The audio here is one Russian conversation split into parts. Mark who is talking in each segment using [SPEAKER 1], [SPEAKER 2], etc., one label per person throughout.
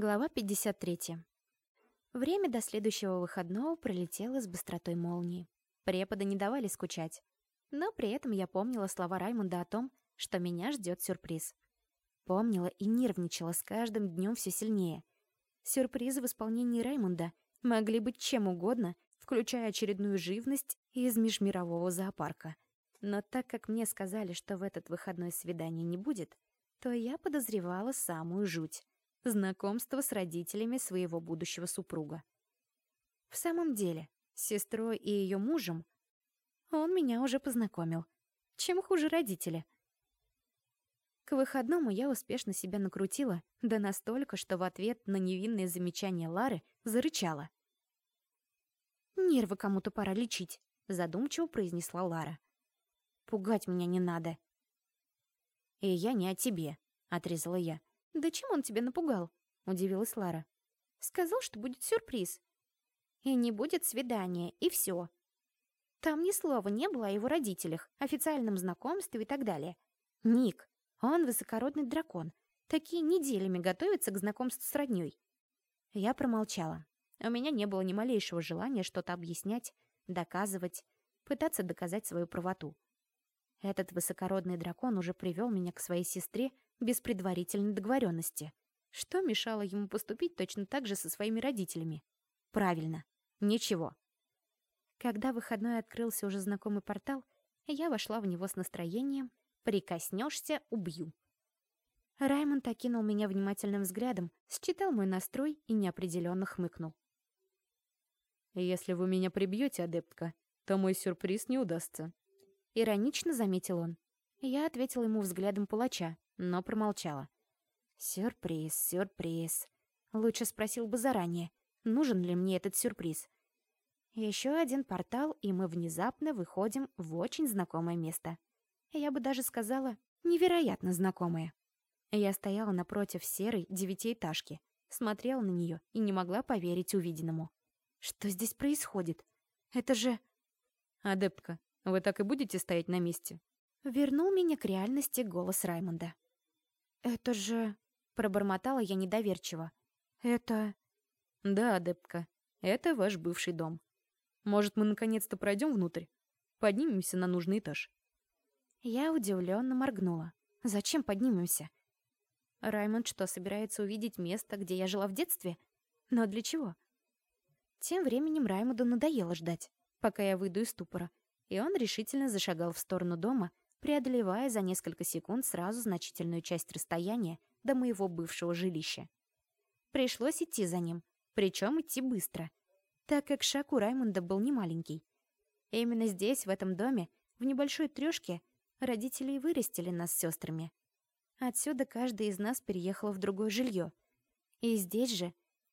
[SPEAKER 1] Глава 53. Время до следующего выходного пролетело с быстротой молнии. Преподы не давали скучать. Но при этом я помнила слова Раймунда о том, что меня ждет сюрприз. Помнила и нервничала с каждым днем все сильнее. Сюрпризы в исполнении Раймунда могли быть чем угодно, включая очередную живность из межмирового зоопарка. Но так как мне сказали, что в этот выходной свидания не будет, то я подозревала самую жуть знакомство с родителями своего будущего супруга. В самом деле, с сестрой и ее мужем он меня уже познакомил. Чем хуже родители? К выходному я успешно себя накрутила, да настолько, что в ответ на невинные замечания Лары зарычала. «Нервы кому-то пора лечить», — задумчиво произнесла Лара. «Пугать меня не надо». «И я не о тебе», — отрезала я. «Да чем он тебя напугал?» — удивилась Лара. «Сказал, что будет сюрприз». «И не будет свидания, и все. Там ни слова не было о его родителях, официальном знакомстве и так далее. Ник, он высокородный дракон. Такие неделями готовятся к знакомству с роднёй». Я промолчала. У меня не было ни малейшего желания что-то объяснять, доказывать, пытаться доказать свою правоту. Этот высокородный дракон уже привел меня к своей сестре без предварительной договоренности. Что мешало ему поступить точно так же со своими родителями? Правильно, ничего. Когда выходной открылся уже знакомый портал, я вошла в него с настроением «Прикоснешься — убью». Раймонд окинул меня внимательным взглядом, считал мой настрой и неопределенно хмыкнул.
[SPEAKER 2] «Если вы меня прибьете, адептка, то мой сюрприз не удастся», —
[SPEAKER 1] иронично заметил он. Я ответила ему взглядом палача, но промолчала. Сюрприз, сюрприз. Лучше спросил бы заранее, нужен ли мне этот сюрприз. Еще один портал, и мы внезапно выходим в очень знакомое место. Я бы даже сказала, невероятно знакомое. Я стояла напротив серой девятиэтажки, смотрела на нее и не могла поверить увиденному. Что здесь происходит? Это же...
[SPEAKER 2] Адептка, вы так и будете стоять на месте?
[SPEAKER 1] Вернул меня к реальности голос Раймонда. «Это же...» — пробормотала я недоверчиво. «Это...»
[SPEAKER 2] «Да, адептка, это ваш бывший дом. Может, мы наконец-то пройдем внутрь? Поднимемся на нужный этаж».
[SPEAKER 1] Я удивленно моргнула. «Зачем поднимемся?» Раймонд что, собирается увидеть место, где я жила в детстве? Но для чего? Тем временем Раймонду надоело ждать, пока я выйду из ступора, и он решительно зашагал в сторону дома, преодолевая за несколько секунд сразу значительную часть расстояния до моего бывшего жилища. Пришлось идти за ним, причем идти быстро, так как шаг у Раймонда был немаленький. именно здесь, в этом доме, в небольшой трёшке, родители и вырастили нас с сестрами. Отсюда каждый из нас переехал в другое жилье. И здесь же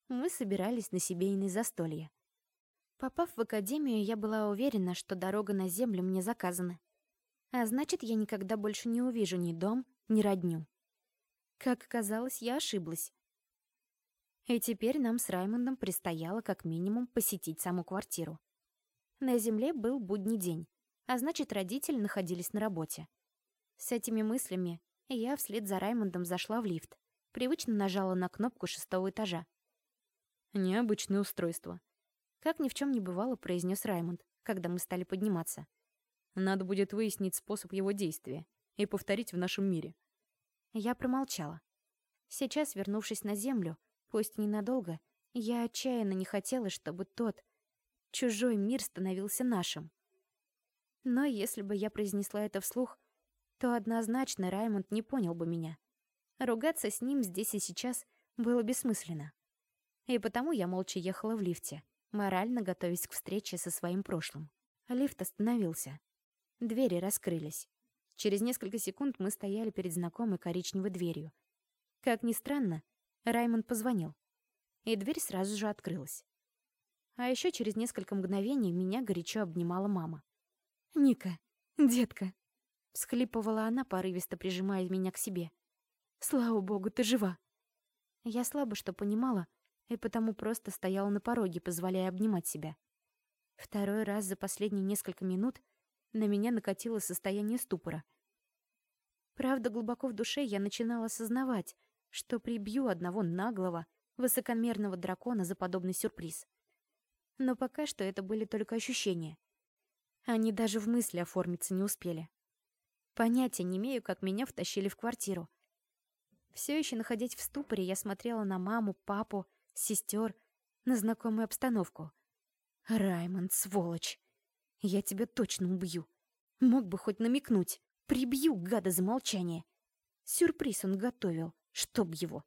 [SPEAKER 1] мы собирались на семейные застолья. Попав в академию, я была уверена, что дорога на землю мне заказана. А значит, я никогда больше не увижу ни дом, ни родню. Как оказалось, я ошиблась. И теперь нам с Раймондом предстояло как минимум посетить саму квартиру. На земле был будний день, а значит, родители находились на работе. С этими мыслями я вслед за Раймондом зашла в лифт, привычно нажала на кнопку шестого этажа.
[SPEAKER 2] «Необычное устройство», —
[SPEAKER 1] как ни в чем не бывало, произнес Раймонд, когда мы стали подниматься.
[SPEAKER 2] Надо будет выяснить способ его действия и повторить в нашем мире.
[SPEAKER 1] Я промолчала. Сейчас, вернувшись на Землю, пусть ненадолго, я отчаянно не хотела, чтобы тот чужой мир становился нашим. Но если бы я произнесла это вслух, то однозначно Раймонд не понял бы меня. Ругаться с ним здесь и сейчас было бессмысленно. И потому я молча ехала в лифте, морально готовясь к встрече со своим прошлым. Лифт остановился. Двери раскрылись. Через несколько секунд мы стояли перед знакомой коричневой дверью. Как ни странно, Раймонд позвонил. И дверь сразу же открылась. А еще через несколько мгновений меня горячо обнимала мама. «Ника, детка!» Всхлипывала она, порывисто прижимая меня к себе. «Слава богу, ты жива!» Я слабо что понимала, и потому просто стояла на пороге, позволяя обнимать себя. Второй раз за последние несколько минут — на меня накатило состояние ступора. Правда, глубоко в душе я начинала осознавать, что прибью одного наглого, высокомерного дракона за подобный сюрприз. Но пока что это были только ощущения. Они даже в мысли оформиться не успели. Понятия не имею, как меня втащили в квартиру. Все еще находясь в ступоре, я смотрела на маму, папу, сестер, на знакомую обстановку. «Раймонд, сволочь! Я тебя точно убью! Мог бы хоть намекнуть! Прибью, гада, за молчание!» Сюрприз он готовил, чтоб его.